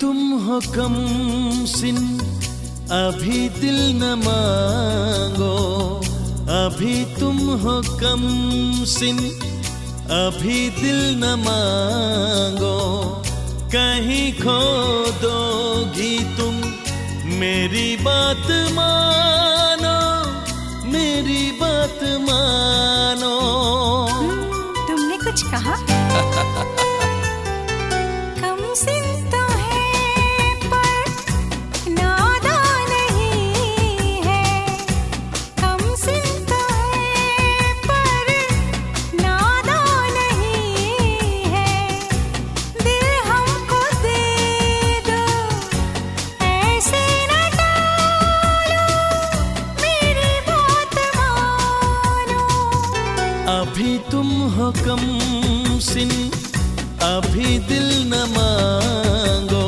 तुम हो कम सिन, अभी दिल न मांगो। अभी तुम हो कम सिन, अभी दिल न मांगो। कहीं खो दोगी तुम, मेरी बात मानो, मेरी बात मानो। तुमने कुछ कहा? अभी तुम हो कम सिन, अभी दिल न मांगो।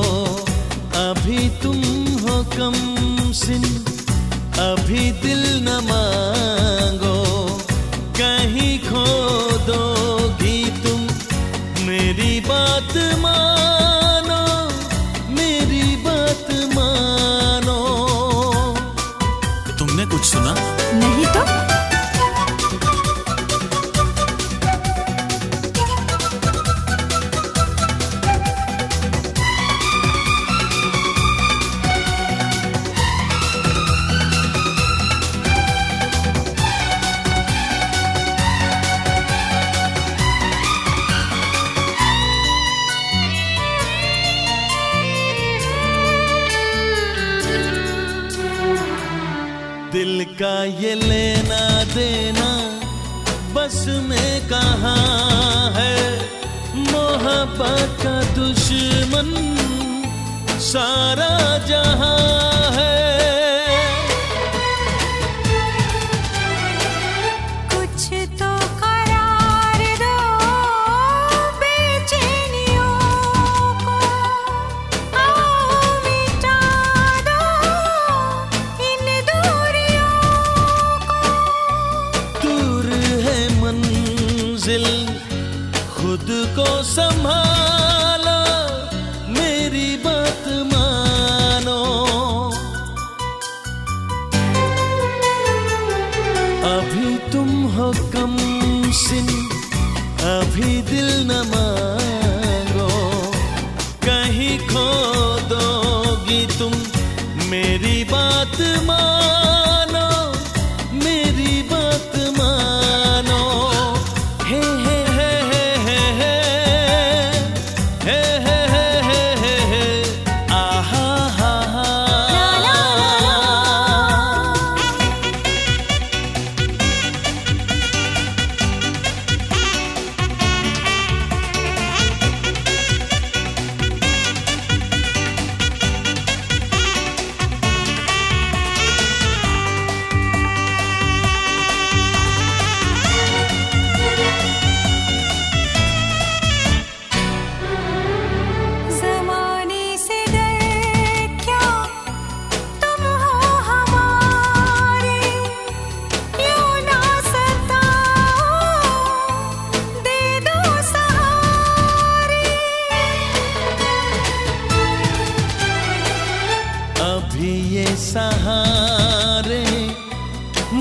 अभी तुम हो कम सिन, अभी दिल न का ये लेना देना बस में कहा है? मोहब्बत का दुश्मन सारा जहाँ सिन अभी दिल न मांगो। कहीं खो दोगी तुम मेरी बात मानो। सहारे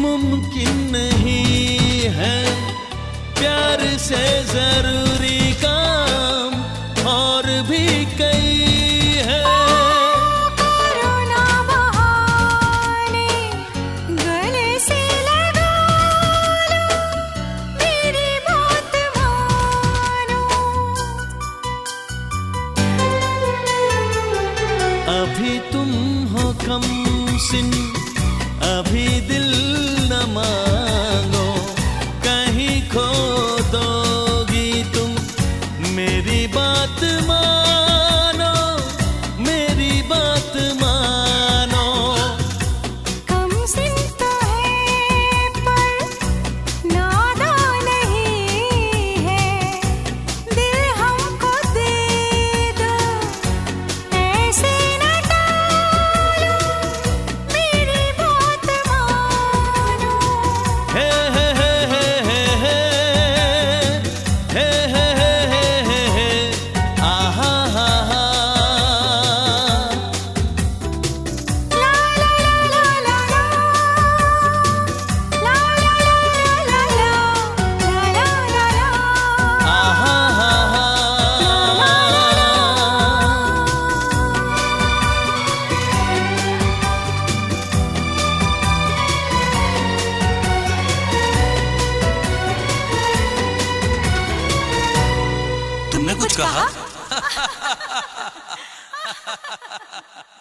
मुमकिन नहीं है। प्यार से ज़रूरी missing you. कुछ कहा?